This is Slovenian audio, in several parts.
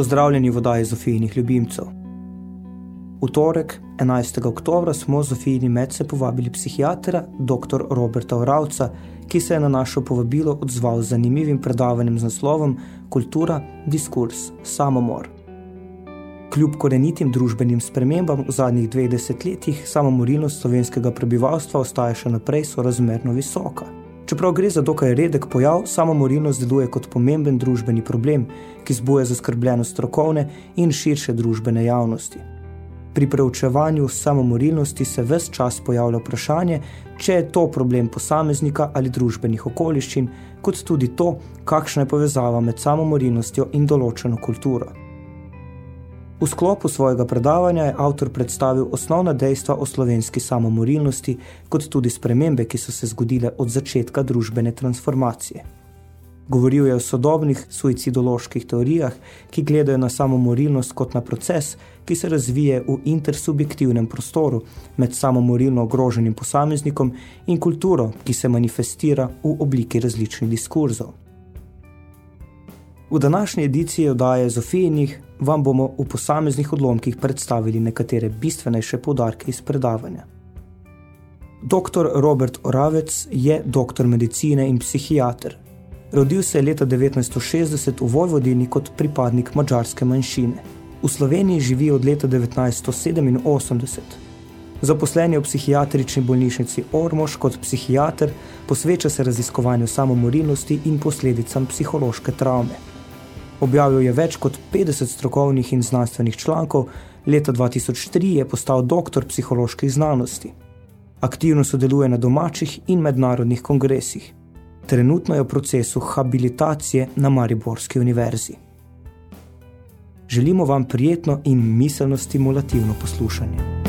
Pozdravljeni v oddaji Zofijnih ljubimcev. V torek, 11. oktober, smo Zofijini medse povabili psihiatra, dr. Roberta Oravca, ki se je na našo povabilo odzval z zanimivim predavanjem z naslovom Kultura, diskurs, samomor. Kljub korenitim družbenim spremembam v zadnjih dveh desetletjih, samomorilnost slovenskega prebivalstva ostaja še naprej sorazmerno visoka. Čeprav gre za dokaj redek pojav, samomorilnost deluje kot pomemben družbeni problem, ki zbuja zaskrbljenost strokovne in širše družbene javnosti. Pri preučevanju samomorilnosti se ves čas pojavlja vprašanje, če je to problem posameznika ali družbenih okoliščin, kot tudi to, kakšna je povezava med samomorilnostjo in določeno kulturo. V sklopu svojega predavanja je avtor predstavil osnovna dejstva o slovenski samomorilnosti, kot tudi spremembe, ki so se zgodile od začetka družbene transformacije. Govoril je o sodobnih suicidoloških teorijah, ki gledajo na samomorilnost kot na proces, ki se razvije v intersubjektivnem prostoru med samomorilno ogroženim posameznikom in kulturo, ki se manifestira v obliki različnih diskurzov. V današnji ediciji oddaje Zofijinih vam bomo v posameznih odlomkih predstavili nekatere bistvenejše podarke iz predavanja. Dr. Robert Oravec je doktor medicine in psihiater. Rodil se je leta 1960 v Vojvodini kot pripadnik mađarske manjšine. V Sloveniji živi od leta 1987. Zaposlen je v psihiatrični bolnišnici Ormož kot psihiater, posveča se raziskovanju samomorilnosti in posledicam psihološke travme. Objavil je več kot 50 strokovnih in znanstvenih člankov, leta 2003 je postal doktor psiholoških znanosti. Aktivno sodeluje na domačih in mednarodnih kongresih. Trenutno je v procesu habilitacije na Mariborski univerzi. Želimo vam prijetno in miselno stimulativno poslušanje.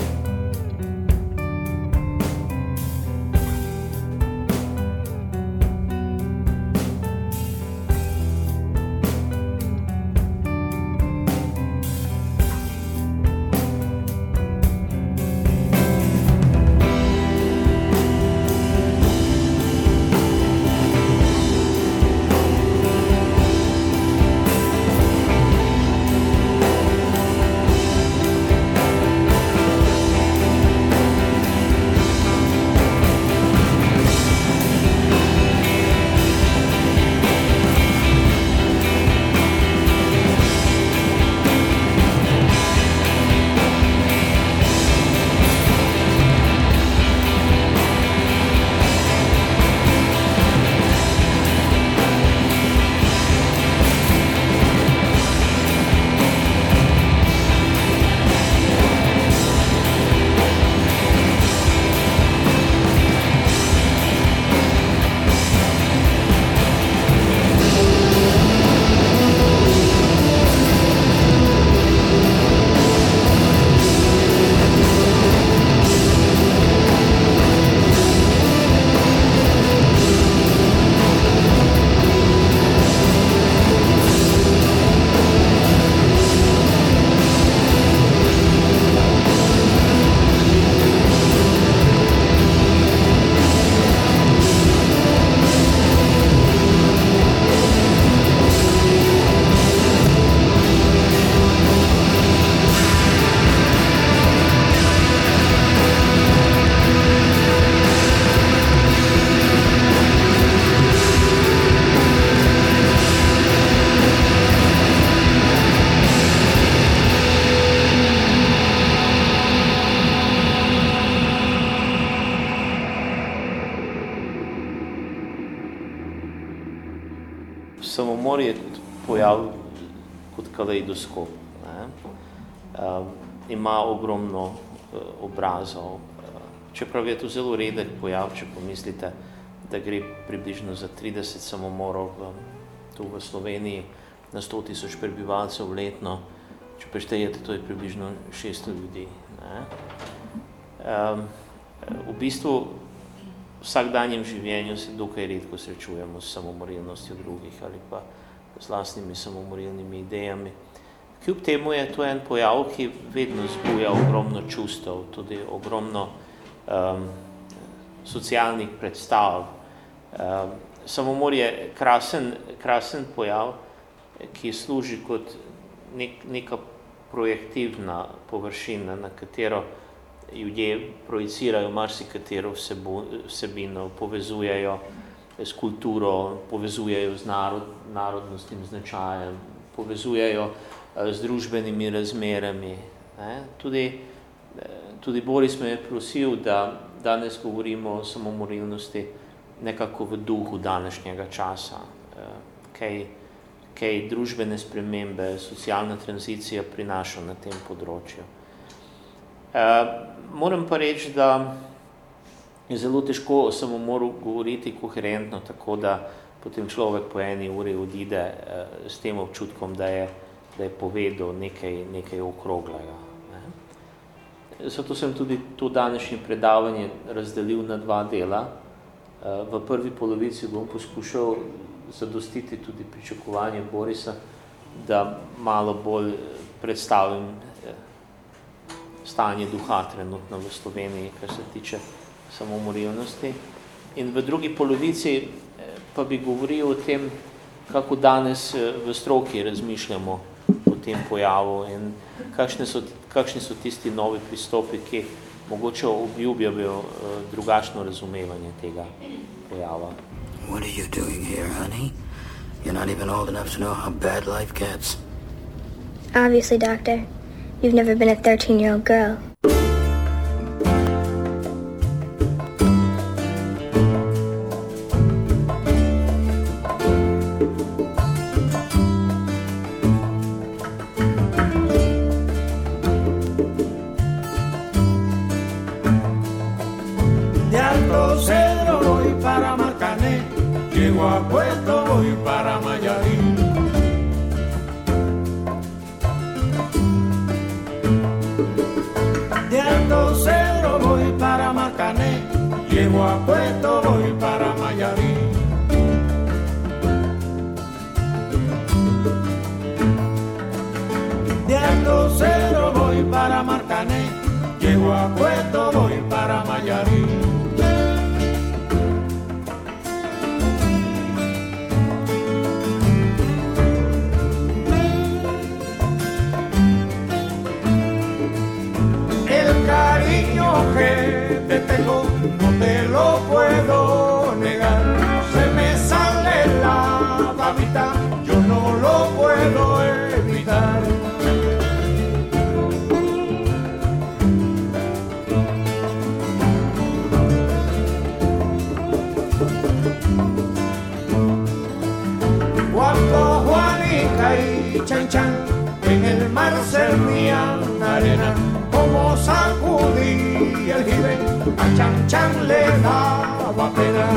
Ogromno uh, obrazov, uh, čeprav je to zelo redek pojav, če pomislite, da gre približno za 30 samomorov v, tu v Sloveniji na 100 tisoč prebivalcev letno. če preštejete, to je približno 600 ljudi. Ne? Um, v bistvu v vsakdanjem življenju se dokaj redko srečujemo s samomorilnostjo drugih ali pa s lastnimi samomorilnimi idejami. Kljub temu je to en pojav, ki vedno zbuja ogromno čustev, tudi ogromno um, socialnih predstav. Um, samomor je krasen, krasen pojav, ki služi kot nek, neka projektivna površina, na katero ljudje projicirajo marsikatero vsebino, povezujejo s kulturo, povezujejo z narod, narodnostnim značajem, povezujejo z družbenimi razmerami. Ne? Tudi, tudi Boris me je prosil, da danes govorimo o samomorilnosti nekako v duhu današnjega časa, kaj, kaj družbene spremembe, socialna tranzicija prinaša na tem področju. Moram pa reči, da je zelo težko o samomoru govoriti koherentno, tako da potem človek po eni uri odide s tem občutkom, da je, da je povedal nekaj, nekaj okroglega. Ne. Zato sem tudi to današnje predavanje razdelil na dva dela. V prvi polovici bom poskušal zadostiti tudi pričakovanje Borisa, da malo bolj predstavim stanje duha trenutno v Sloveniji, kar se tiče samomorilnosti. In v drugi polovici pa bi govoril o tem, kako danes v stroki razmišljamo tem pojavu in kakšne so, kakšni so tisti novi pristopi, ki mogoče obljubljajo drugačno razumevanje tega pojava. What are you doing here, honey? You're not even old enough to know how bad life gets. Obviously, Doctor. You've never been a 13 year old girl. Llego a Puerto voy para Mayarín. De Alto Cedro voy para Marcané, llego a Puerto voy para Mayarín. Te tengo no te lo puedo negar. Se me sale la babita, yo no lo puedo evitar. Cuando Juanica y Chan Chan en el mar servían arena, como sacudí el jibe, a Chan Chan le daba pena.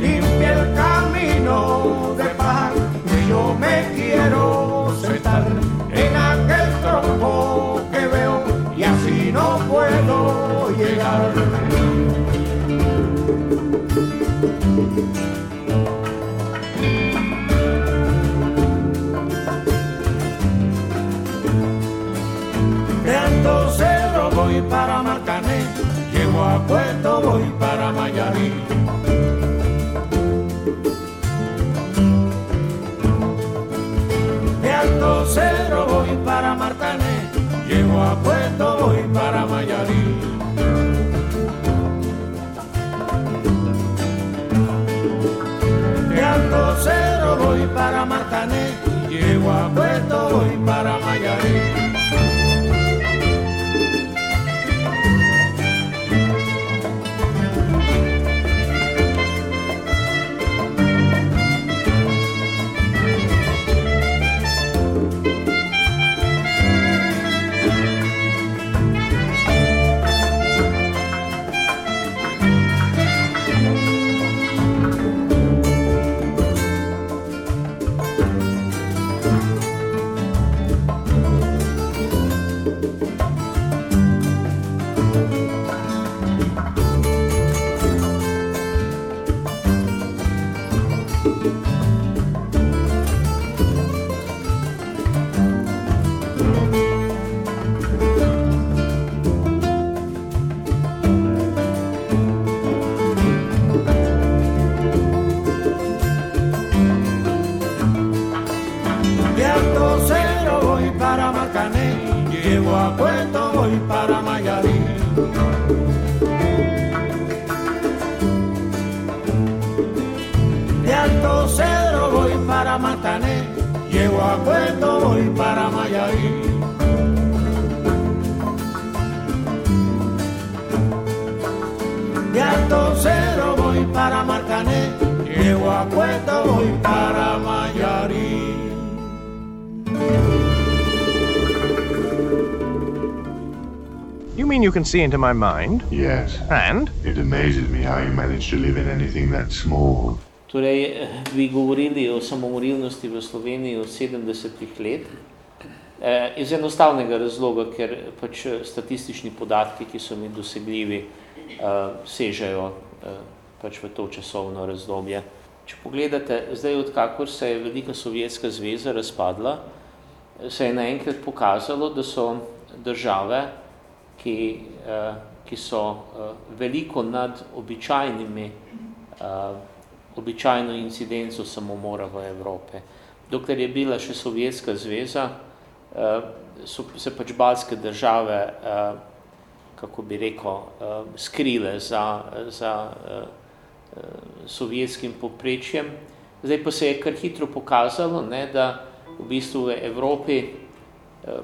Limpia el camino de paz, que yo me quiero sentar en aquel tronco que veo y así no puedo llegar. De Cedro voy para Marcané, llego a Puerto voy para Mayarí. You mean you can see into my mind? Yes. And? It amazes me how you manage to live in anything that small. Torej, eh, bi govorili o samomorilnosti v Sloveniji od 70 let. Eh, iz enostavnega razloga, ker pač eh, statistični podatki, ki so mi dosegljivi, eh, sežejo eh, pač v to časovno razdobje. Če pogledate, zdaj odkakor se je Velika Sovjetska zveza razpadla, se je naenkrat pokazalo, da so države, ki, eh, ki so eh, veliko nad običajnimi, eh, običajno incidenco samomora v Evrope. Dokler je bila še Sovjetska zveza, so se pač balske države, kako bi rekel, skrile za, za sovjetskim poprečjem. Zdaj pa se je kar hitro pokazalo, ne, da v bistvu v Evropi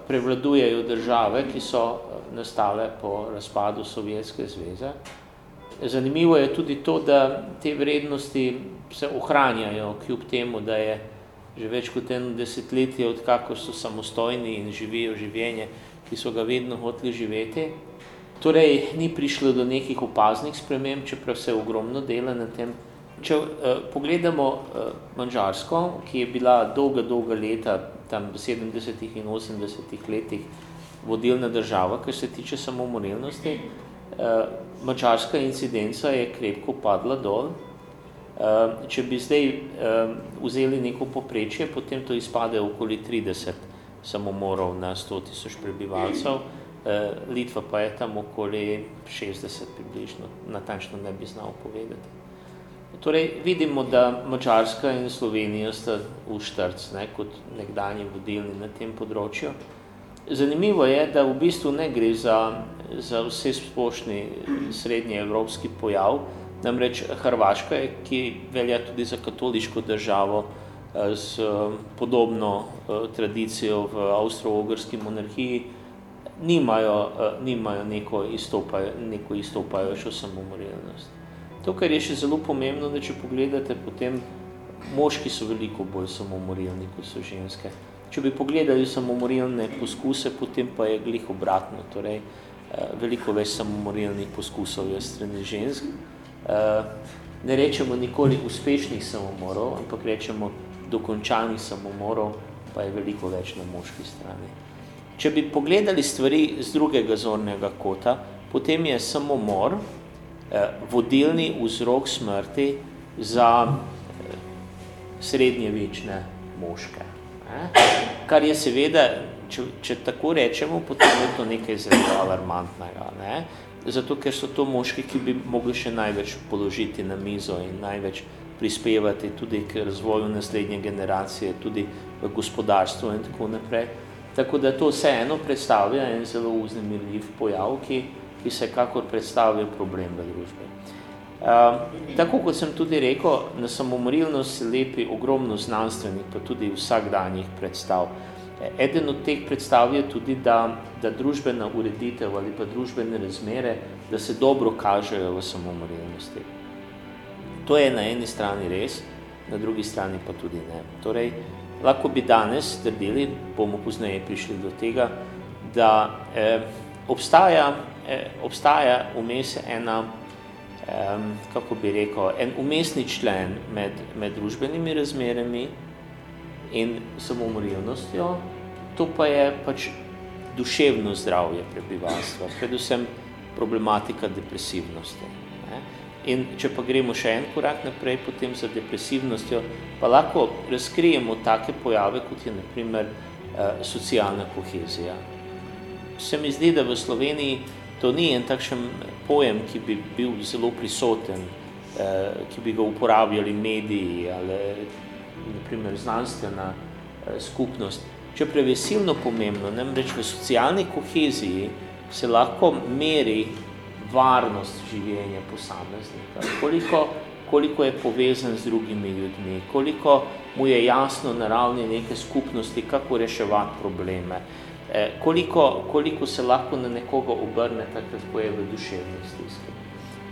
prevladujejo države, ki so nastale po razpadu Sovjetske zveze. Zanimivo je tudi to, da te vrednosti se ohranjajo, kljub temu, da je že več kot eno desetletje, odkako so samostojni in živijo življenje, ki so ga vedno hoteli živeti. Torej, ni prišlo do nekih opaznih sprememb, čeprav se ogromno dela na tem. Če uh, pogledamo uh, Mađarsko, ki je bila dolga, dolga leta, tam v 70 in 80 letih, vodilna država, kar se tiče samomorilnosti, uh, Mađarska incidenca je krepko padla dol. Uh, če bi zdaj uh, vzeli neko poprečje, potem to izpade okoli 30 samomorov na 100 tisoč prebivalcev. Uh, Litva pa je tam okoli 60 približno, natančno ne bi znal povedati. Torej, vidimo, da Mačarska in Slovenija sta v štrc, ne, kot nekdanji vodilni na tem področju. Zanimivo je, da v bistvu ne gre za, za vse splošni srednji evropski pojav, namreč Hrvaška, ki velja tudi za katoliško državo s podobno tradicijo v avstro-ogrski monarhiji, nimajo, nimajo neko, izstopajo, neko izstopajočo samomorilnost. To, kar je še zelo pomembno, da če pogledate, potem moški so veliko bolj samomorilni, kot so ženske. Če bi pogledali samomorilne poskuse, potem pa je glih obratno, torej veliko več samomorilnih poskusov je strani žensk. Ne rečemo nikoli uspešnih samomorov, ampak rečemo dokončanih samomorov, pa je veliko več na moški strani. Če bi pogledali stvari z drugega zornega kota, potem je samomor vodilni vzrok smrti za srednjevečne moške. Kar je seveda, če, če tako rečemo, potem je to nekaj zelo alarmantnega. Ne? Zato, ker so to moški, ki bi mogli še največ položiti na mizo in največ prispevati tudi k razvoju naslednje generacije, tudi v gospodarstvu in tako naprej. Tako da to vseeno predstavlja en zelo vznemirljiv pojav, ki, ki se kakor predstavlja problem v družbi. Uh, tako kot sem tudi rekel, na samomorilnost se lepi ogromno znanstvenih, pa tudi vsakdanjih predstav. Eden od teh predstav je tudi, da, da družbena ureditev ali pa družbene razmere, da se dobro kažejo v samomorilnosti. To je na eni strani res, na drugi strani pa tudi ne. Torej, lahko bi danes trdili, bomo pozneje prišli do tega, da eh, obstaja, eh, obstaja vmes ena, eh, kako bi rekel, en umestni člen med, med družbenimi razmerami in samomorilnostjo, to pa je pač duševno zdravje prebivalstva, predvsem problematika depresivnosti. Ne? In če pa gremo še en korak naprej, potem za depresivnostjo, pa lahko razkrijemo take pojave, kot je naprimer eh, socialna kohezija. Se mi zdi, da v Sloveniji to ni en takšen pojem, ki bi bil zelo prisoten, eh, ki bi ga uporabljali mediji ali naprimer znanstvena eh, skupnost. čeprav je silno pomembno, namreč v socialni koheziji se lahko meri varnost življenja posameznika, koliko, koliko je povezan z drugimi ljudmi, koliko mu je jasno na ravni neke skupnosti, kako reševati probleme, eh, koliko, koliko se lahko na nekoga obrne takrat, ko je v duševni stiski.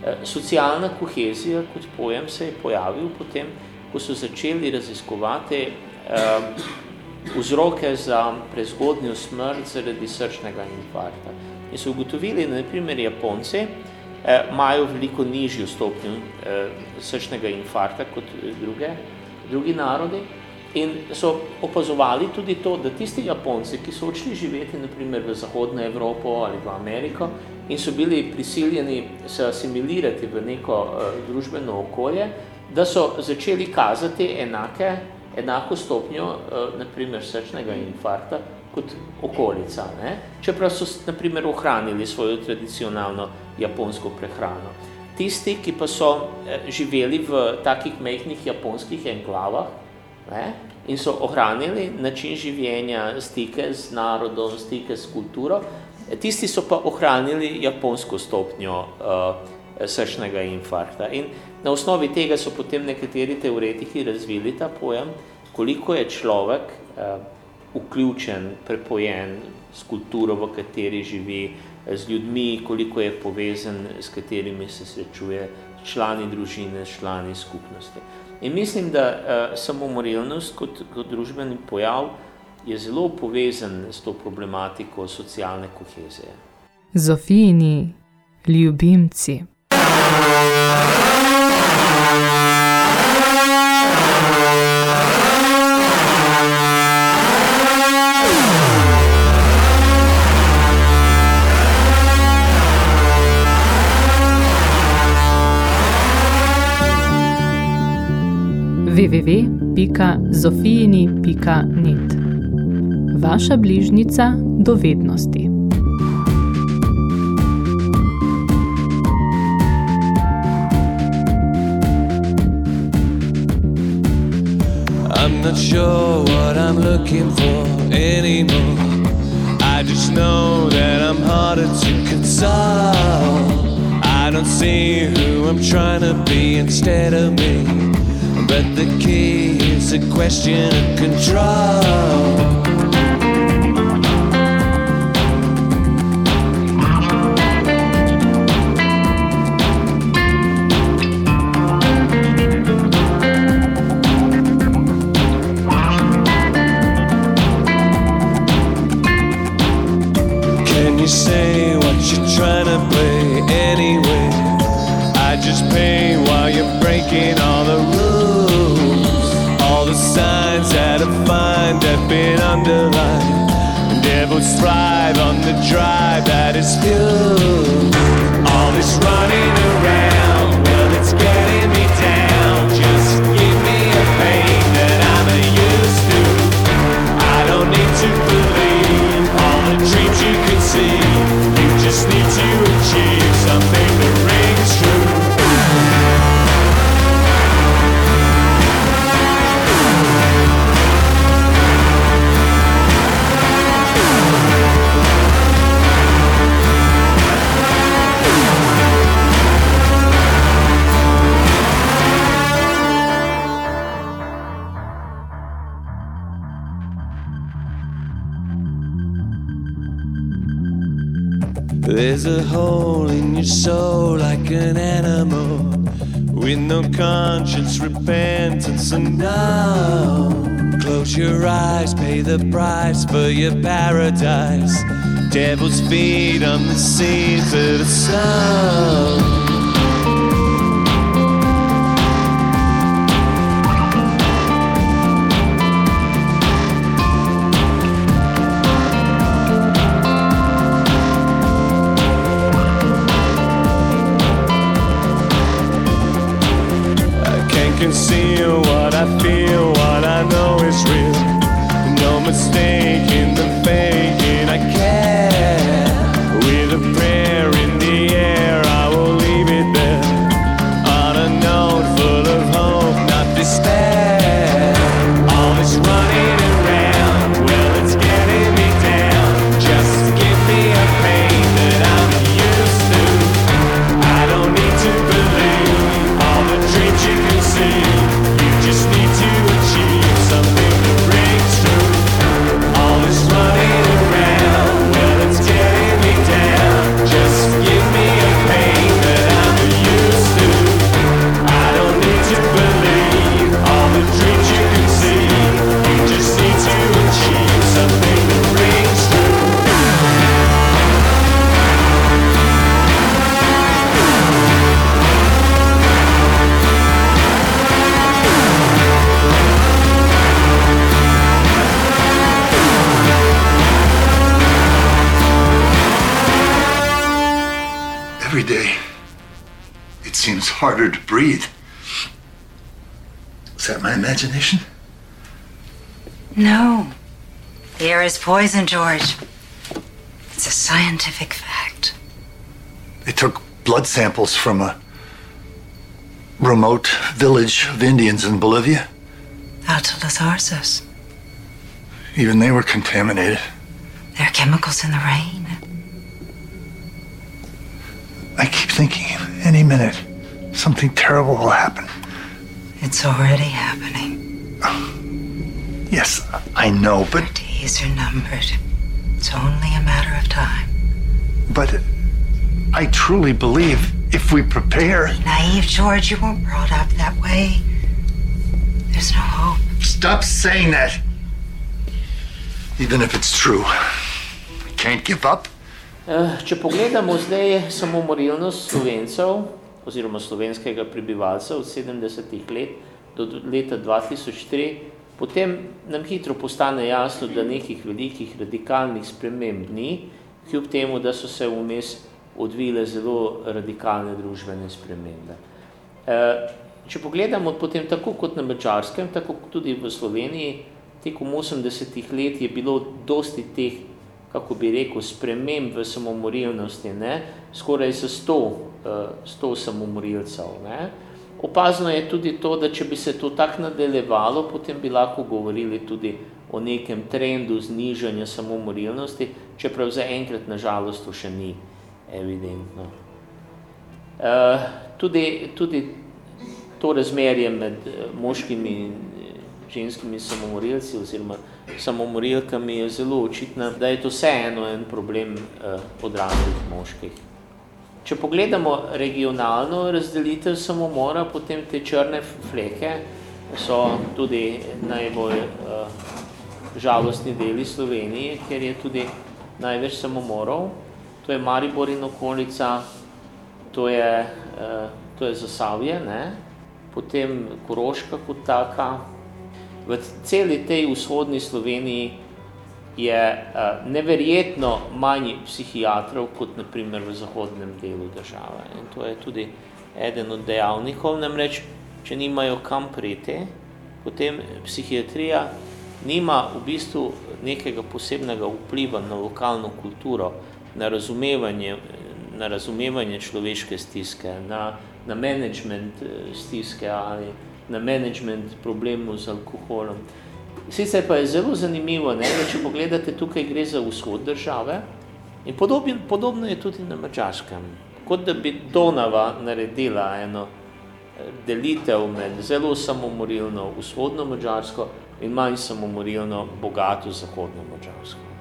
Eh, socialna kohezija kot pojem se je pojavil potem, ko so začeli raziskovati eh, vzroke za prezgodnjo smrt zaradi srčnega infarkta. In so ugotovili, da naprimer Japonci eh, imajo veliko nižjo stopnjo eh, srčnega infarkta kot druge, drugi narodi in so opazovali tudi to, da tisti Japonci, ki so odšli živeti naprimer v Zahodno Evropo ali v Ameriko in so bili prisiljeni se asimilirati v neko eh, družbeno okolje, da so začeli kazati enake, enako stopnjo, eh, naprimer srčnega infarkta, kot okolica. Ne? Čeprav so naprimer ohranili svojo tradicionalno japonsko prehrano. Tisti, ki pa so eh, živeli v takih mehkih japonskih enklavah ne? in so ohranili način življenja, stike z narodom, stike s kulturo, tisti so pa ohranili japonsko stopnjo uh, srčnega infarkta. In na osnovi tega so potem nekateri teoretiki razvili ta pojem, koliko je človek uh, vključen, prepojen s kulturo, v kateri živi, z ljudmi, koliko je povezan, s katerimi se srečuje, člani družine, člani skupnosti. In mislim, da uh, samomorilnost kot, kot družbeni pojav je zelo povezan s to problematiko socialne kohezije. Zofijini ljubimci. www.zofijini.net Vaša bližnica dovednosti. I'm not sure what I'm looking for anymore. I just know that I'm harder to console. I don't see who I'm trying to be instead of me. But the key is a question of control. Can you say what you're trying to play anyway? I just pay while you're breaking all the rules. Find have been underlined. Devils thrive on the drive that is fuel. All this running around, There's a hole in your soul like an animal with no conscience, repentance, and no. Close your eyes, pay the price for your paradise. Devil's feet on the seeds of the soul. can see you harder to breathe. Is that my imagination? No. The air is poison, George. It's a scientific fact. They took blood samples from a remote village of Indians in Bolivia. Alto Los Arzos. Even they were contaminated. There are chemicals in the rain. I keep thinking any minute something terrible will happen. It's already happening. Yes, I know, but Our Days are numbered. It's only a matter of time. but I truly believe if we prepare. Naive, George, you weren't brought up that way. There's no hope. Stop saying that. Even if it's true, we can't give up. Eh, Če pogledamo zdaj samomorilnost slovencev oziroma slovenskega prebivalca od 70 let do leta 2003, potem nam hitro postane jasno, da nekih velikih radikalnih sprememb ni, kljub temu, da so se vmes odvile zelo radikalne družbene spremembe. Eh, Če pogledamo potem tako kot na Mačarskem, tako tudi v Sloveniji, tekom 80 let je bilo dosti teh kako bi rekel, sprememb v samomorilnosti, ne, skoraj za 100, uh, 100 samomorilcev. Ne. Opazno je tudi to, da če bi se to tako nadaljevalo, potem bi lahko govorili tudi o nekem trendu znižanja samomorilnosti, čeprav zaenkrat na žalost to še ni evidentno. Uh, tudi, tudi to razmerje med eh, moškimi in eh, ženskimi samomorilci oziroma samomorilkami je zelo očitno, da je to vseeno en problem eh, odraslih moških. Če pogledamo regionalno razdelitev samomora, potem te črne fleke so tudi najbolj eh, žalostni deli Slovenije, ker je tudi največ samomorov. To je Maribor in okolica, to je, eh, to je Zasavje, ne? potem Koroška kot taka, v celi tej vzhodni Sloveniji je uh, neverjetno manj psihiatrov kot na primer v zahodnem delu države. In to je tudi eden od dejavnikov, namreč, če nimajo kam priti, potem psihiatrija nima v bistvu nekega posebnega vpliva na lokalno kulturo, na razumevanje, na razumevanje človeške stiske, na, na management stiske ali na management problemov z alkoholom. Sicer pa je zelo zanimivo, ne, da če pogledate, tukaj gre za vzhod države in podobno, podobno je tudi na Mačarskem. Kot da bi Donava naredila eno delitev med zelo samomorilno vzhodno Mačarsko in manj samomorilno bogato zahodno Mačarsko.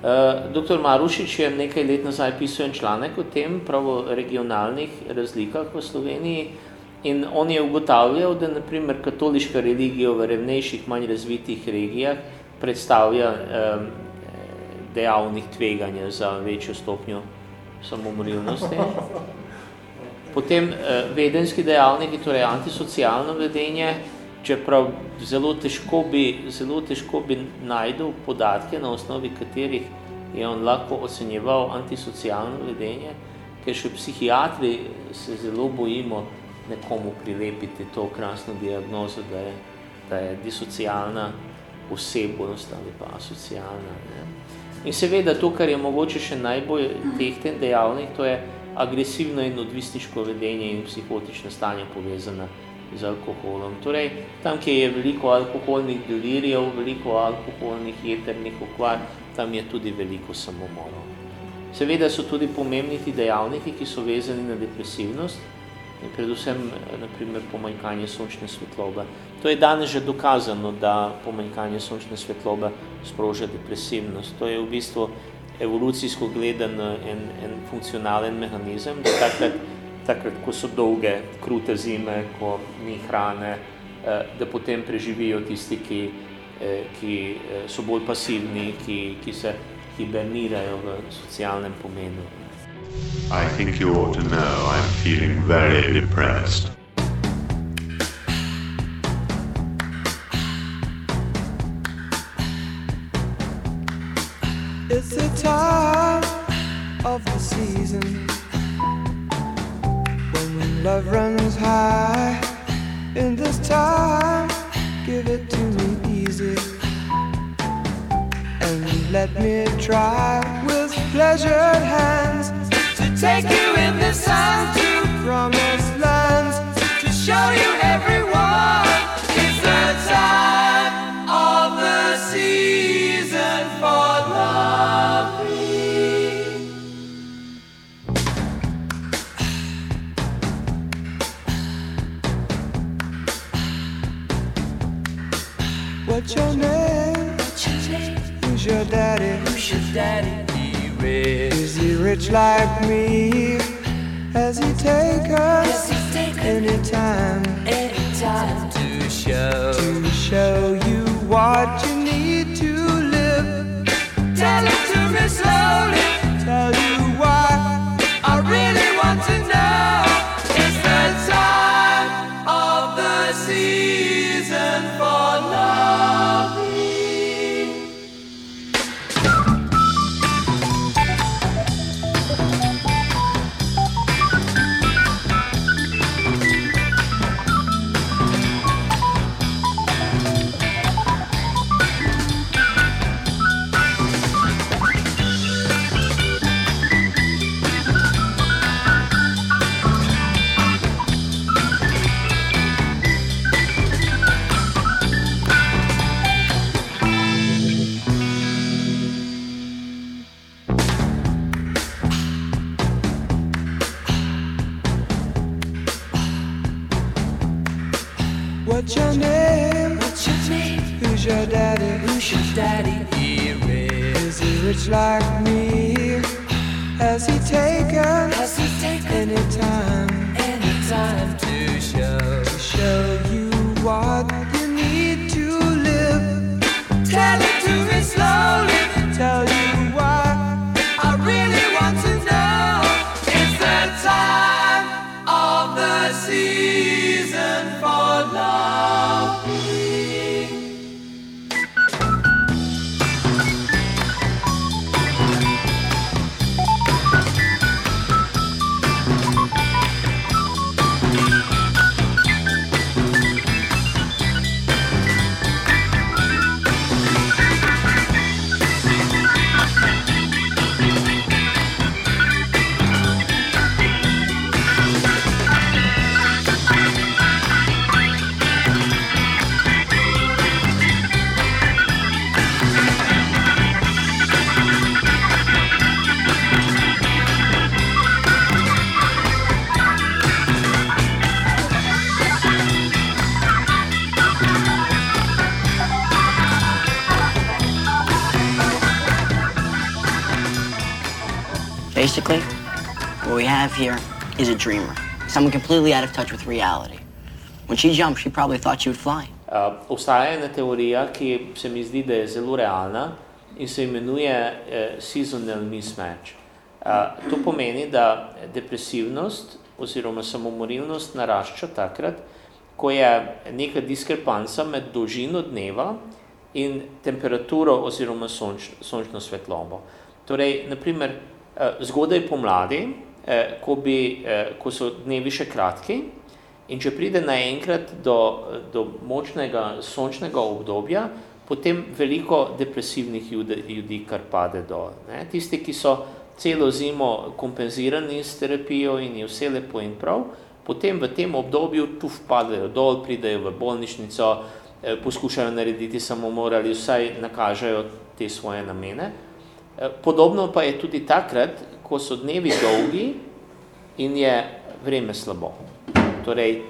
Uh, Dr. Marušič je nekaj let nazaj pisal en članek o tem, pravo regionalnih razlikah v Sloveniji, In on je ugotavljal, da naprimer katoliška religija v revnejših, manj razvitih regijah predstavlja um, dejavnih tveganja za večjo stopnjo samomorilnosti. Potem uh, vedenski dejavniki, torej antisocialno vedenje, čeprav zelo težko bi, zelo težko bi najdel podatke, na osnovi katerih je on lahko ocenjeval antisocialno vedenje, ker še psihiatri se zelo bojimo, nekomu prilepiti to krasno diagnozo, da je, da je disocialna osebnost ali pa asocialna. Ne. In seveda to, kar je mogoče še najbolj tehten dejavnik, to je agresivno in odvisniško vedenje in psihotično stanje povezana z alkoholom. Torej, tam, kjer je veliko alkoholnih delirijev, veliko alkoholnih jeternih okvar, tam je tudi veliko samomorov. Seveda so tudi pomembni ti dejavniki, ki so vezani na depresivnost, predvsem naprimer pomanjkanje sončne svetlobe. To je danes že dokazano, da pomanjkanje sončne svetlobe sproža depresivnost. To je v bistvu evolucijsko gledan en, en funkcionalen mehanizem, da takrat, takrat, ko so dolge, krute zime, ko ni hrane, da potem preživijo tisti, ki, ki so bolj pasivni, ki, ki se hibernirajo v socialnem pomenu. I think you ought to know I'm feeling very depressed. It's the time of the season when Love runs high in this time. Give it to me easy. And let me try with pleasured hands take you in the sun to promised lands to show you everyone. It's the time of the season for loving. What's your name? Who's your daddy? Who's your daddy? He rich. Is he rich like me? Has he take us anytime? Anytime to show to show you what you need to live. Tell it to me slowly. Tell you why I really want to know. Like here is a dreamer, someone completely out of touch with reality. When she jumped, she probably thought she would fly. Uh, obstaja ena teorija, ki se mi zdi, da je zelo realna in se imenuje uh, seasonal mismatch. Uh, to pomeni, da depresivnost oziroma samomorilnost narašča takrat, ko je neka diskrepanca med dolžino dneva in temperaturo oziroma sonč, sončno svetlobo. Torej, naprimer, uh, zgodaj pomladi, ko, bi, uh, ko so dnevi še kratki, In če pride naenkrat do, do močnega sončnega obdobja, potem veliko depresivnih ljudi, ljudi kar pade dol. Ne? Tisti, ki so celo zimo kompenzirani s terapijo in je vse lepo in prav, potem v tem obdobju tu padajo dol, pridejo v bolnišnico, eh, poskušajo narediti samomor ali vsaj nakažejo te svoje namene. Eh, podobno pa je tudi takrat, ko so dnevi dolgi in je vreme slabo torej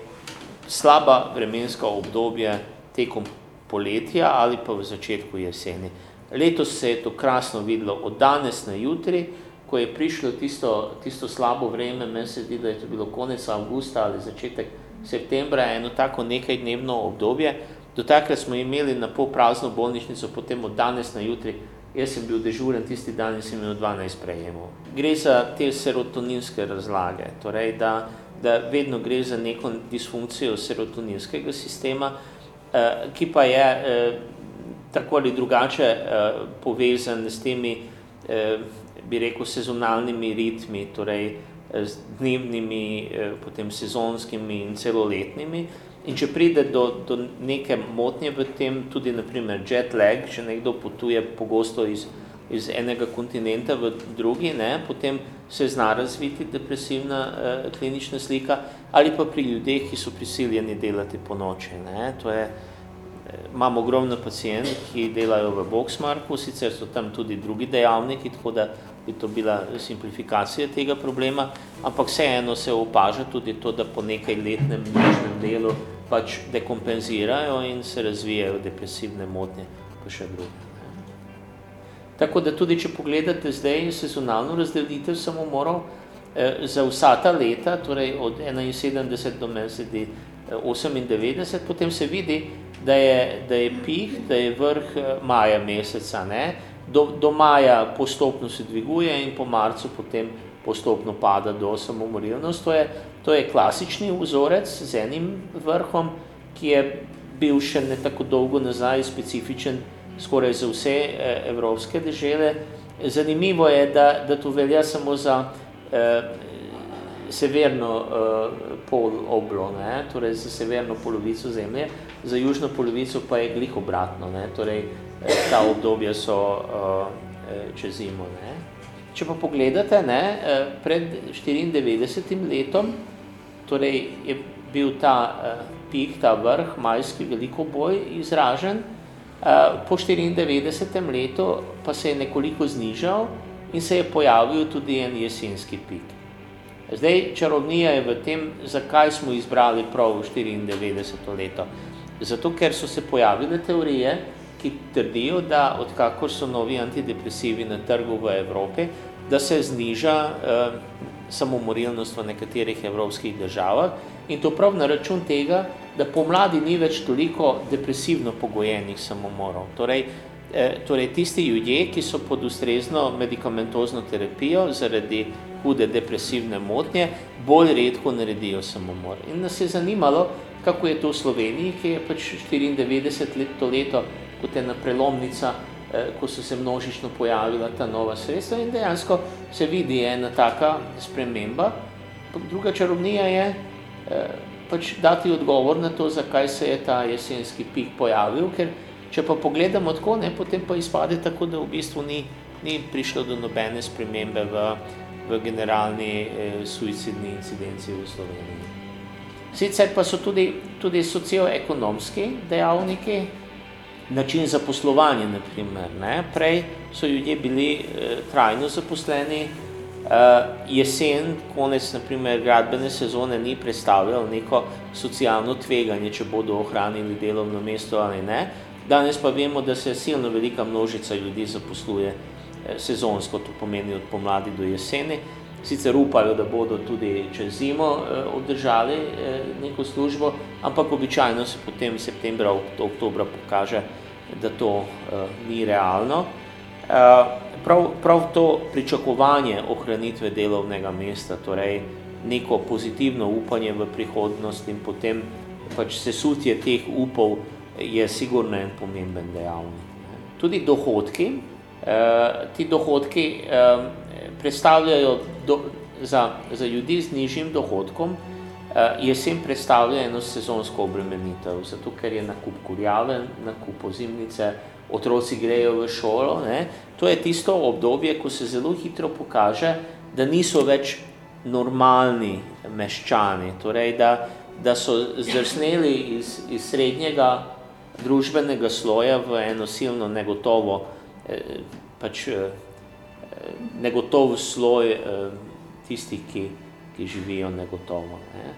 slaba vremenska obdobja tekom poletja ali pa v začetku jeseni. Letos se je to krasno videlo od danes na jutri, ko je prišlo tisto, tisto slabo vreme, meni se zdi, da je to bilo konec avgusta ali začetek septembra, eno tako nekaj dnevno obdobje. Do takrat smo imeli na pol prazno bolnišnico, potem od danes na jutri, jaz sem bil dežuren, tisti dan sem imel 12 prejemov. Gre za te serotoninske razlage, torej da da vedno gre za neko disfunkcijo serotoninskega sistema, eh, ki pa je eh, tako ali drugače eh, povezan s temi, bi rekel, sezonalnimi ritmi, torej z dnevnimi, potem sezonskimi in celoletnimi. In če pride do, do neke motnje v tem, tudi naprimer jet lag, če nekdo potuje pogosto iz, iz enega kontinenta v drugi, ne, potem se zna razviti depresivna eh, klinična slika, ali pa pri ljudeh, ki so prisiljeni delati po noči. Ne. To je, imam ogromno pacijent, ki delajo v Boxmarku, sicer so tam tudi drugi dejavniki, tako da bi to bila simplifikacija tega problema, ampak vseeno se opaža tudi to, da po nekaj letnem nočnem delu pač dekompenzirajo in se razvijajo depresivne motnje, pa še druge. Tako da tudi, če pogledate zdaj sezonalno razdelitev samomorov, eh, za vsa ta leta, torej od 71 do 98, potem se vidi, da je, da je pih, da je vrh eh, maja meseca, ne? Do, do maja postopno se dviguje in po marcu potem postopno pada do samomorilnost. To je, to je klasični vzorec z enim vrhom, ki je bil še ne tako dolgo nazaj specifičen skoraj za vse eh, evropske dežele. Zanimivo je, da, da to velja samo za eh, severno eh, pol oblo, ne? torej za severno polovico zemlje, za južno polovico pa je glih obratno, ne? torej eh, ta obdobja so uh, čez zimo. Ne? Če pa pogledate, ne, pred 94 letom, torej je bil ta uh, pik, ta vrh, majski veliko boj izražen, uh, po 94 letu pa se je nekoliko znižal in se je pojavil tudi en jesenski pik. Zdaj, čarovnija je v tem, zakaj smo izbrali prav 94. leto. Zato, ker so se pojavile teorije, ki trdijo, da odkakor so novi antidepresivi na trgu v Evropi, da se zniža eh, samomorilnost v nekaterih evropskih državah in to prav na račun tega, da pomladi ni več toliko depresivno pogojenih samomorov. Torej, torej tisti ljudje, ki so pod ustrezno medikamentozno terapijo zaradi hude depresivne motnje, bolj redko naredijo samomor. In nas je zanimalo, kako je to v Sloveniji, ki je pač 94 let to leto, kot ena prelomnica, eh, ko so se množično pojavila ta nova sredstva in dejansko se vidi ena taka sprememba. Druga čarovnija je eh, pač dati odgovor na to, zakaj se je ta jesenski pik pojavil, ker če pa pogledamo tako, ne, potem pa izpade tako, da v bistvu ni, ni prišlo do nobene spremembe v v generalni eh, suicidni incidenci v Sloveniji. Sicer pa so tudi, tudi socioekonomski dejavniki, način zaposlovanja, naprimer. Ne? Prej so ljudje bili eh, trajno zaposleni, eh, jesen, konec naprimer, gradbene sezone ni predstavljal neko socialno tveganje, če bodo ohranili delovno mesto ali ne. Danes pa vemo, da se silno velika množica ljudi zaposluje Eh, sezonsko, to pomeni od pomladi do jeseni. Sicer upajo, da bodo tudi čez zimo eh, obdržali eh, neko službo, ampak običajno se potem septembra, oktobra pokaže, da to ni realno. Prav, prav to pričakovanje ohranitve delovnega mesta, torej neko pozitivno upanje v prihodnost in potem pač sesutje teh upov je sigurno en pomemben dejavnik. Tudi dohodki, Eh, ti dohodki uh, predstavljajo do, za, za ljudi z nižjim dohodkom, uh, jesen predstavlja eno sezonsko obremenitev, zato ker je nakup kurjave, nakup ozimnice, otroci grejo v šolo. Ne? To je tisto obdobje, ko se zelo hitro pokaže, da niso več normalni meščani, torej da, da so zdrsneli iz, iz srednjega družbenega sloja v eno silno negotovo Eh, pač eh, negotov sloj eh, tistih, ki, ki živijo negotovo. Ne.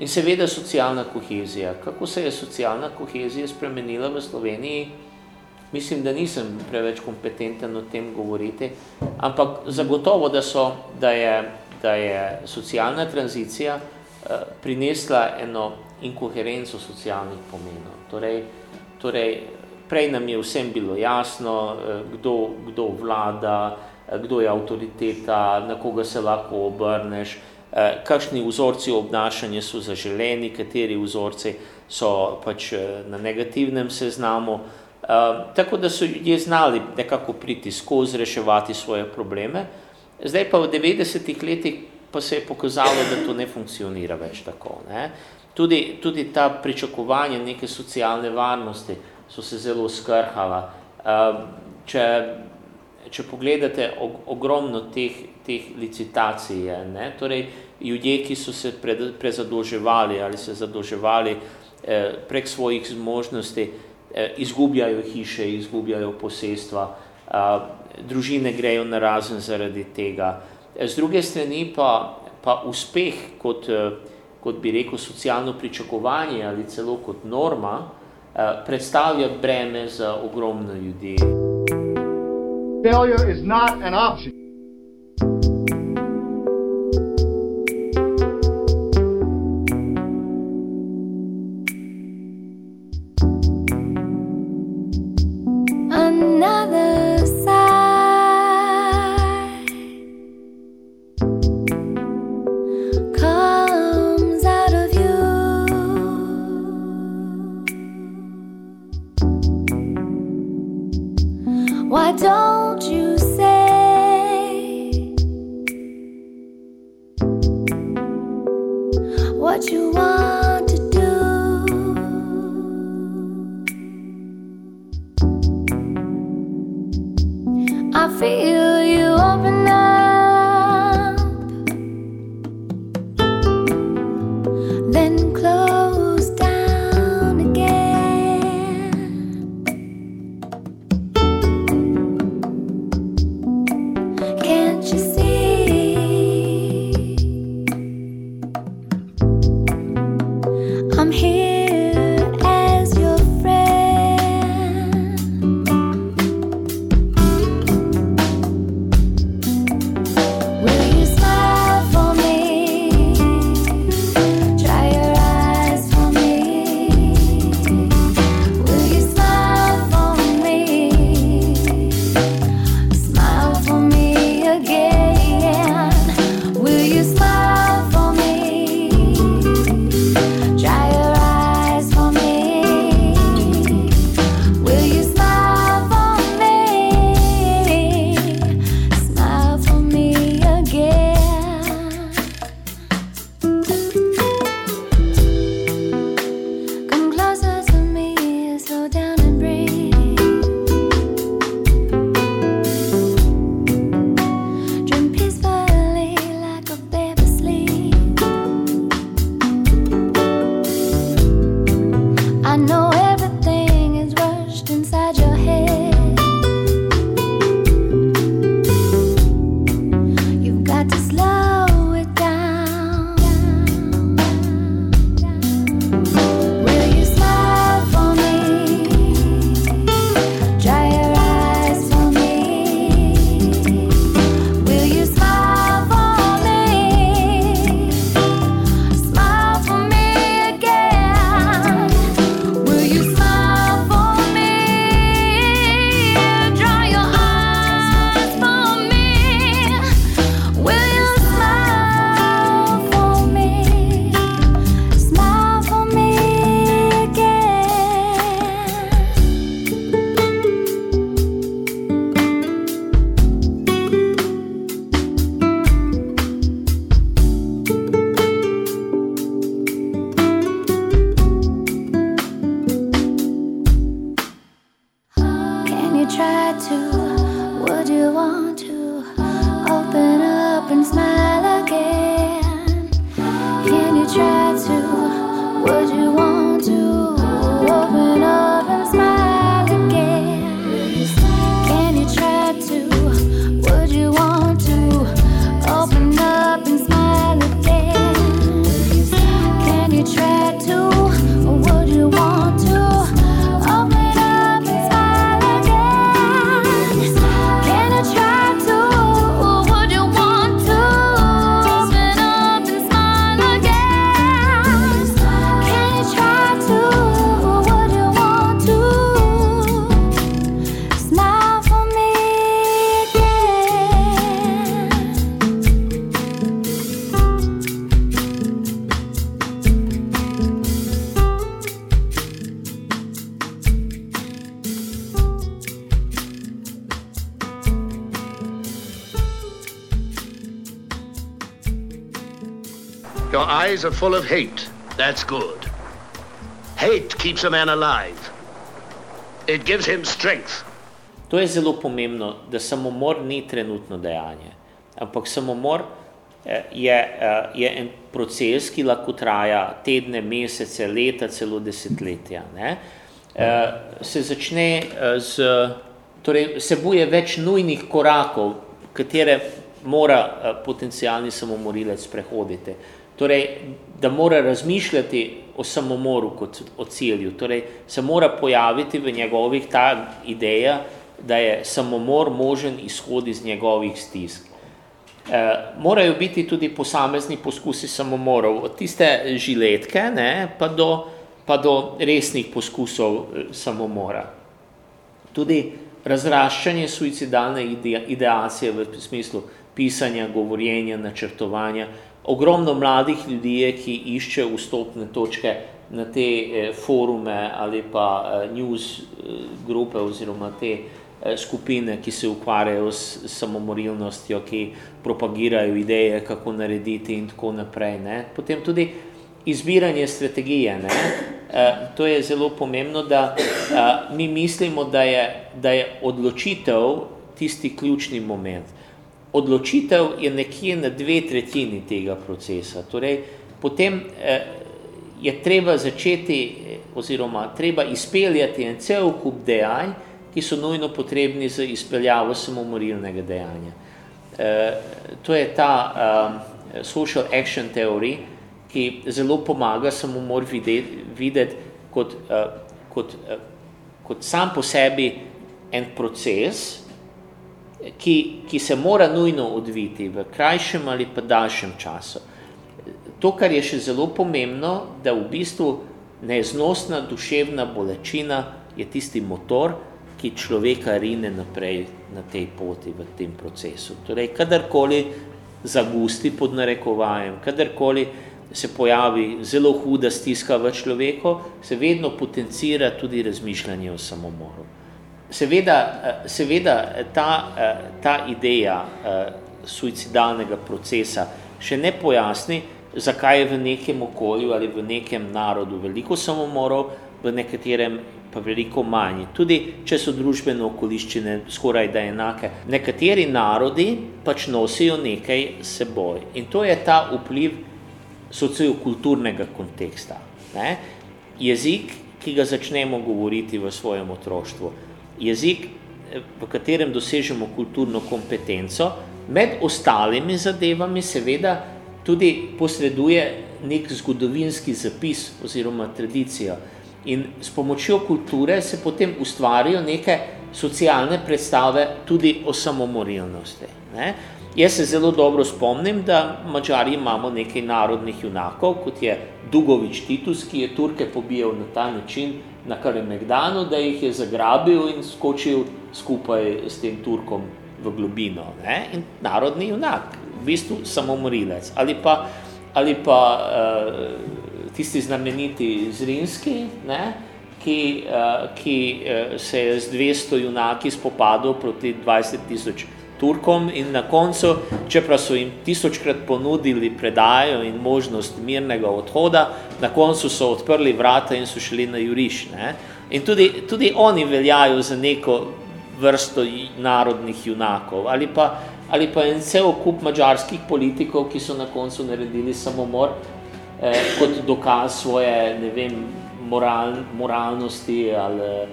In seveda socialna kohezija. Kako se je socialna kohezija spremenila v Sloveniji? Mislim, da nisem preveč kompetenten o tem govoriti, ampak zagotovo, da, so, da, je, da je socialna tranzicija prinesla eno inkoherenco socialnih pomenov. Torej, torej prej nam je vsem bilo jasno, eh, kdo, kdo vlada, eh, kdo je avtoriteta, na koga se lahko obrneš, eh, kakšni vzorci obnašanja so zaželeni, kateri vzorci so pač na negativnem seznamu. Tako da so ljudje znali nekako priti skozi, reševati svoje probleme. Zdaj pa v 90-ih letih pa se je pokazalo, da to ne funkcionira več tako. Ne. Tudi, tudi ta pričakovanja neke socialne varnosti so se zelo skrhala. Uh, če, če pogledate ogromno teh, teh licitacij, je, ne, torej ljudje, ki so se pre, prezadolževali ali se zadolževali eh, prek svojih zmožnosti, eh, izgubljajo hiše, izgubljajo posestva, eh, družine grejo na razen zaradi tega. Z druge strani pa, pa uspeh kot, eh, kot bi rekel socialno pričakovanje ali celo kot norma, eh, predstavlja breme za ogromno ljudi. Failure is not an option. Don't eyes are full of hate. That's good. Hate keeps a man alive. It gives him strength. To je zelo pomembno, da samomor ni trenutno dejanje, ampak samomor eh, je, eh, je en proces, ki lahko traja tedne, mesece, leta, celo desetletja. Ne? Eh, se začne z, torej sebuje več nujnih korakov, katere mora potencijalni samomorilec prehoditi. Torej, da mora razmišljati o samomoru kot o cilju. Torej, se mora pojaviti v njegovih ta ideja, da je samomor možen izhod iz njegovih stisk. E, morajo biti tudi posamezni poskusi samomorov, od tiste žiletke ne, pa, do, pa do resnih poskusov eh, samomora. Tudi razraščanje suicidalne ideacije v smislu pisanja, govorjenja, načrtovanja. Ogromno mladih ljudi je, ki išče vstopne točke na te eh, forume ali pa eh, news eh, grupe oziroma te eh, Eh, skupine, ki se ukvarjajo s samomorilnostjo, ki propagirajo ideje, kako narediti in tako naprej. Ne. Potem tudi izbiranje strategije. Ne. E, to je zelo pomembno, da e, mi mislimo, da je, da je odločitev tisti ključni moment. Odločitev je nekje na dve tretjini tega procesa. Torej, potem e, je treba začeti oziroma treba izpeljati en cel kup dejanj, ki so nujno potrebni za izpeljavo samomorilnega dejanja. E, to je ta um, social action theory, ki zelo pomaga samomor videti, videti kot, uh, kot, uh, kot sam po sebi en proces, ki, ki se mora nujno odviti v krajšem ali pa daljšem času. To, kar je še zelo pomembno, da v bistvu neznosna duševna bolečina je tisti motor, ki človeka rine naprej na tej poti, v tem procesu. Torej, kadarkoli zagusti pod narekovajem, kadarkoli se pojavi zelo huda stiska v človeku, se vedno potencira tudi razmišljanje o samomoru. Seveda, seveda ta, ta ideja suicidalnega procesa še ne pojasni, zakaj je v nekem okolju ali v nekem narodu veliko samomorov, v nekaterem pa veliko manj. Tudi, če so družbene okoliščine skoraj da enake. Nekateri narodi pač nosijo nekaj seboj. In to je ta vpliv sociokulturnega konteksta. Ne? Jezik, ki ga začnemo govoriti v svojem otroštvu. Jezik, v katerem dosežemo kulturno kompetenco, med ostalimi zadevami seveda tudi posreduje nek zgodovinski zapis oziroma tradicijo. In s pomočjo kulture se potem ustvarijo neke socialne predstave tudi o samomorilnosti. Ne? Jaz se zelo dobro spomnim, da Mačari imamo nekaj narodnih junakov, kot je Dugovič Titus, ki je Turke pobijal na ta način na Kalemegdanu, da jih je zagrabil in skočil skupaj s tem Turkom v globino. Ne? In narodni junak, v bistvu samomorilec. Ali pa, ali pa uh, tisti znameniti Zrinski, ne, ki, uh, ki uh, se je z 200 junaki spopadal proti 20 tisoč Turkom in na koncu, čeprav so jim tisočkrat ponudili predajo in možnost mirnega odhoda, na koncu so odprli vrata in so šli na juriš. Ne. In tudi, tudi oni veljajo za neko vrsto narodnih junakov ali pa, ali pa en cel kup mađarskih politikov, ki so na koncu naredili samomor, eh, kot dokaz svoje, ne vem, moral, moralnosti ali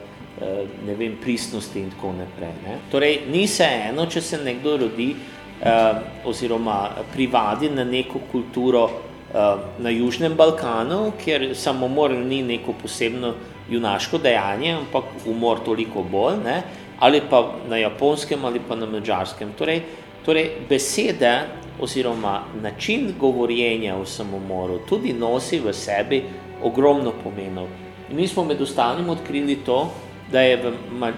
ne vem, pristnosti in tako naprej. Ne. Torej, ni se eno, če se nekdo rodi eh, oziroma privadi na neko kulturo eh, na Južnem Balkanu, kjer samomor ni neko posebno junaško dejanje, ampak umor toliko bolj, ne, ali pa na japonskem ali pa na mađarskem. Torej, torej besede oziroma način govorjenja o samomoru tudi nosi v sebi ogromno pomenov. In mi smo med ostalim odkrili to, da je v, ma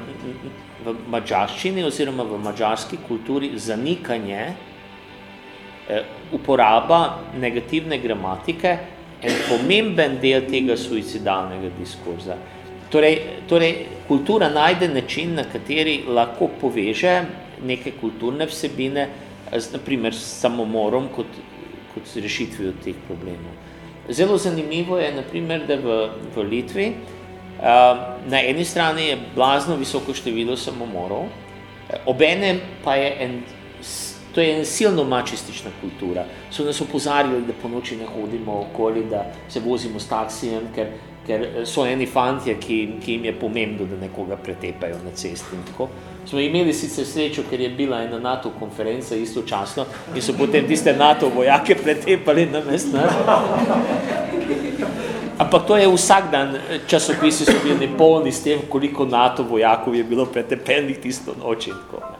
v mađarščini oziroma v mađarski kulturi zanikanje eh, uporaba negativne gramatike en pomemben del tega suicidalnega diskurza. Torej, torej, kultura najde način, na kateri lahko poveže neke kulturne vsebine z naprimer samomorom kot kot rešitvijo teh problemov. Zelo zanimivo je, naprimer, da v, v Litvi uh, na eni strani je blazno visoko število samomorov, obenem pa je en To je ena silno mačistična kultura. So nas opozarjali, da po noči ne hodimo okoli, da se vozimo s taksijem, ker, ker so eni fantje, ki, ki jim je pomembno, da nekoga pretepajo na cesti. Smo imeli sicer srečo, ker je bila ena NATO konferenca istočasno in so potem tiste NATO vojake pretepali na mest. Ampak to je vsak dan, časopisi so bili polni s tem, koliko NATO vojakov je bilo pretepenih tisto noč in tako. Ne?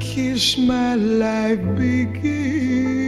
Kiss, my life begins.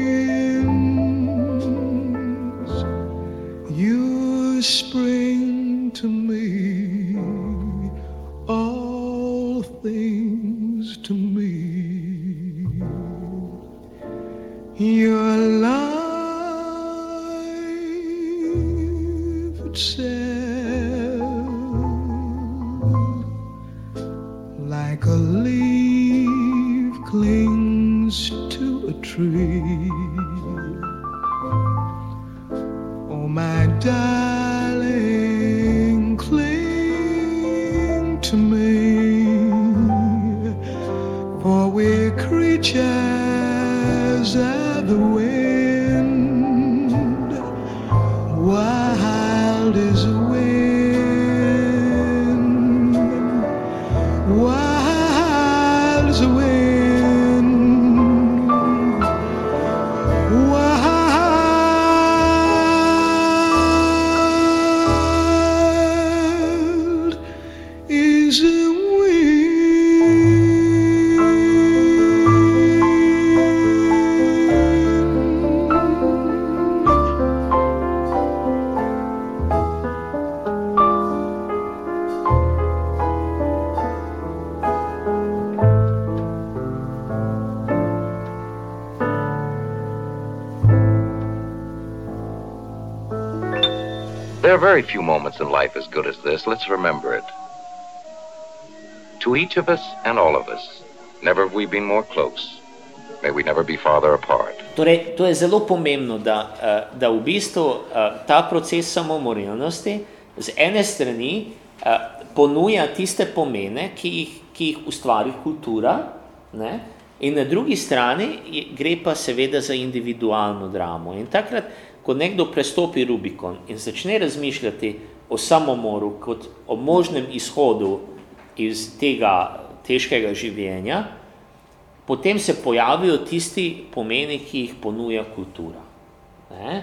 Very few moments in life as good as this. Let's remember it. To each of us and all of us, never have we been more close. May we never be farther apart. Torej, to je zelo pomembno, da, eh, da v bistvu eh, ta proces samomorilnosti z ene strani eh, ponuja tiste pomene, ki jih, ki jih ustvari kultura, ne? in na drugi strani gre pa seveda za individualno dramo. In takrat, ko nekdo prestopi Rubikon in začne razmišljati o samomoru kot o možnem izhodu iz tega težkega življenja, potem se pojavijo tisti pomeni, ki jih ponuja kultura. Ne?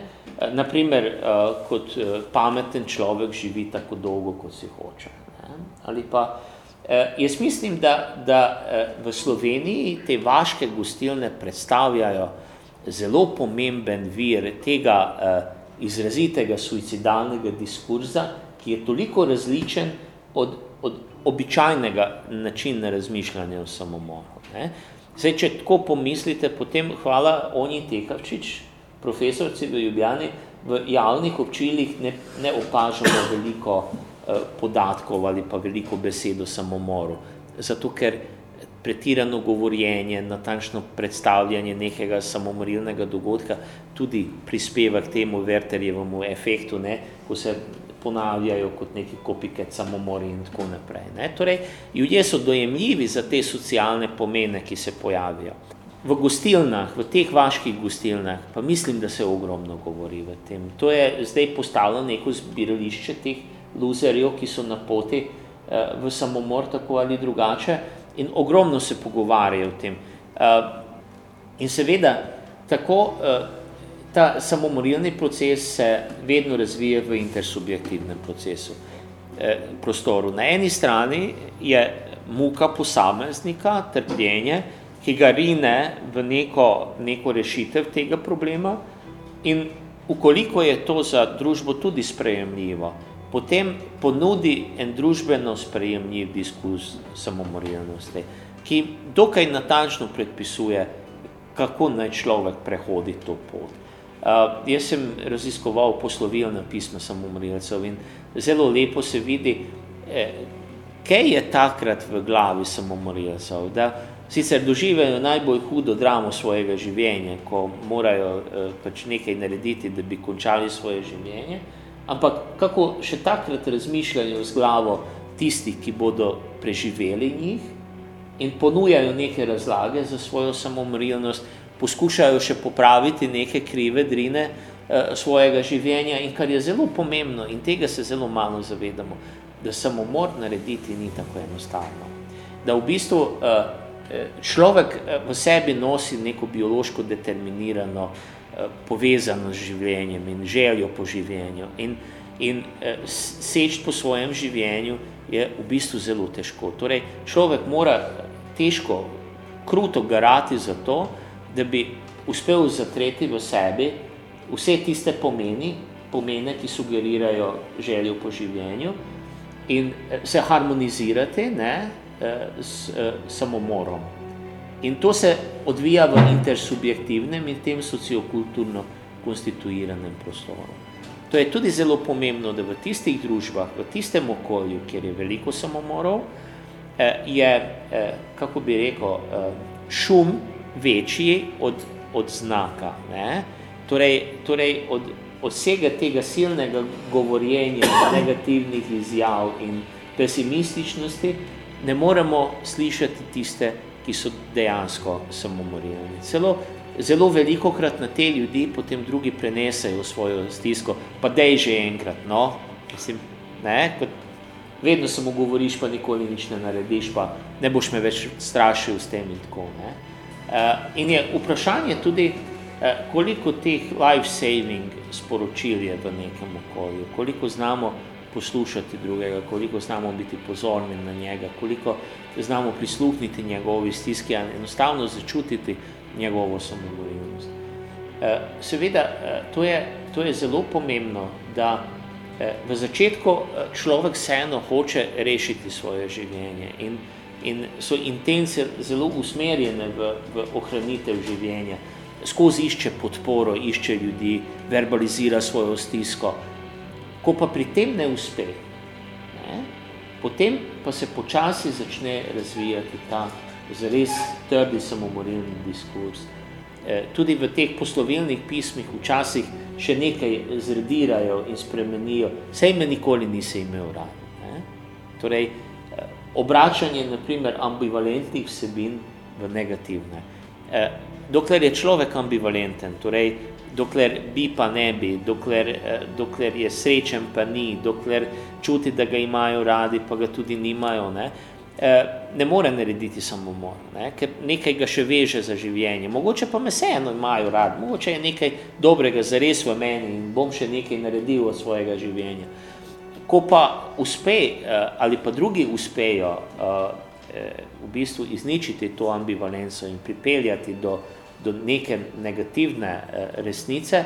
Naprimer, eh, kot eh, pameten človek živi tako dolgo, kot si hoče. Ne? Ali pa, eh, jaz mislim, da, da v Sloveniji te vaške gostilne predstavljajo zelo pomemben vir tega uh, izrazitega suicidalnega diskurza, ki je toliko različen od, od običajnega načina razmišljanja o samomoru. Ne. Zdaj, če tako pomislite, potem hvala Oni Tekavčič, profesorci v Ljubljani, v javnih občilih ne, ne opažamo veliko eh, podatkov ali pa veliko besed o samomoru. Zato, ker pretirano govorjenje, natančno predstavljanje nekega samomorilnega dogodka tudi prispeva k temu Werterjevemu efektu, ne, ko se ponavljajo kot neki kopiket samomori in tako naprej. Ne. Torej, ljudje so dojemljivi za te socialne pomene, ki se pojavijo. V gostilnah, v teh vaških gostilnah, pa mislim, da se ogromno govori v tem. To je zdaj postalo neko zbirališče teh luzerjev, ki so na poti eh, v samomor tako ali drugače in ogromno se pogovarjajo o tem. Uh, in seveda, tako uh, ta samomorilni proces se vedno razvije v intersubjektivnem procesu, eh, prostoru. Na eni strani je muka posameznika, trpljenje, ki ga rine v neko, neko rešitev tega problema in ukoliko je to za družbo tudi sprejemljivo, potem ponudi en družbeno sprejemljiv diskurs samomorilnosti, ki dokaj natančno predpisuje, kako naj človek prehodi to pot. Uh, jaz sem raziskoval poslovilna pisma samomorilcev in zelo lepo se vidi, eh, kaj je takrat v glavi samomorilcev, da sicer doživajo najbolj hudo dramo svojega življenja, ko morajo eh, pač nekaj narediti, da bi končali svoje življenje, ampak kako še takrat razmišljajo z glavo tistih, ki bodo preživeli njih in ponujajo neke razlage za svojo samomorilnost, poskušajo še popraviti neke krive drine eh, svojega življenja in kar je zelo pomembno in tega se zelo malo zavedamo, da samomor narediti ni tako enostavno. Da v bistvu eh, človek v sebi nosi neko biološko determinirano Eh, povezano z življenjem in željo po življenju. In, in eh, seč po svojem življenju je v bistvu zelo težko. Torej, človek mora težko, kruto garati za to, da bi uspel zatreti v sebi vse tiste pomeni, pomene, ki sugerirajo željo po življenju in eh, se harmonizirati ne, s samomorom. In to se odvija v intersubjektivnem in tem sociokulturno konstituiranem prostoru. To je tudi zelo pomembno, da v tistih družbah, v tistem okolju, kjer je veliko samomorov, eh, je, eh, kako bi rekel, eh, šum večji od, od znaka. Ne? Torej, torej od, od vsega tega silnega govorjenja, negativnih izjav in pesimističnosti, ne moremo slišati tiste ki so dejansko samomorilni. Celo, zelo veliko krat na te ljudi potem drugi prenesejo svojo stisko, pa dej že enkrat, no, mislim, ne, kot vedno samo govoriš, pa nikoli nič ne narediš, pa ne boš me več strašil s tem in tako, ne. Uh, in je vprašanje tudi, uh, koliko teh life-saving sporočil je v nekem okolju, koliko znamo poslušati drugega, koliko znamo biti pozorni na njega, koliko znamo prisluhniti njegovi stiski, enostavno začutiti njegovo samogovornost. Eh, seveda, eh, to je, to je zelo pomembno, da eh, v začetku človek vseeno hoče rešiti svoje življenje in, in so intence zelo usmerjene v, v ohranitev življenja. Skozi išče podporo, išče ljudi, verbalizira svojo stisko, Ko pa pri tem ne uspe, ne, potem pa se počasi začne razvijati ta zares trdi samomorilni diskurs. E, tudi v teh poslovilnih pismih včasih še nekaj zredirajo in spremenijo, sej me nikoli nisi imel rad. Ne. Torej, e, obračanje, naprimer, ambivalentnih vsebin v negativne. E, dokler je človek ambivalenten, torej dokler bi pa ne bi, dokler, eh, dokler je srečen pa ni, dokler čuti, da ga imajo radi, pa ga tudi nimajo, ne, eh, ne more narediti samomor, ne, ker nekaj ga še veže za življenje. Mogoče pa me vseeno imajo radi, mogoče je nekaj dobrega zares v meni in bom še nekaj naredil od svojega življenja. Ko pa uspe eh, ali pa drugi uspejo v bistvu izničiti to ambivalenco in pripeljati do do neke negativne eh, resnice,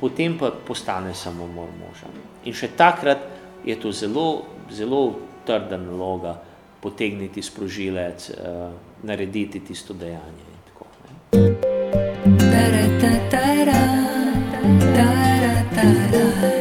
potem pa postane samomor moža. In še takrat je to zelo, zelo trda naloga potegniti sprožilec, uh, narediti tisto dejanje. Tako, ne. Da-da-da-da-da, da-da-da-da.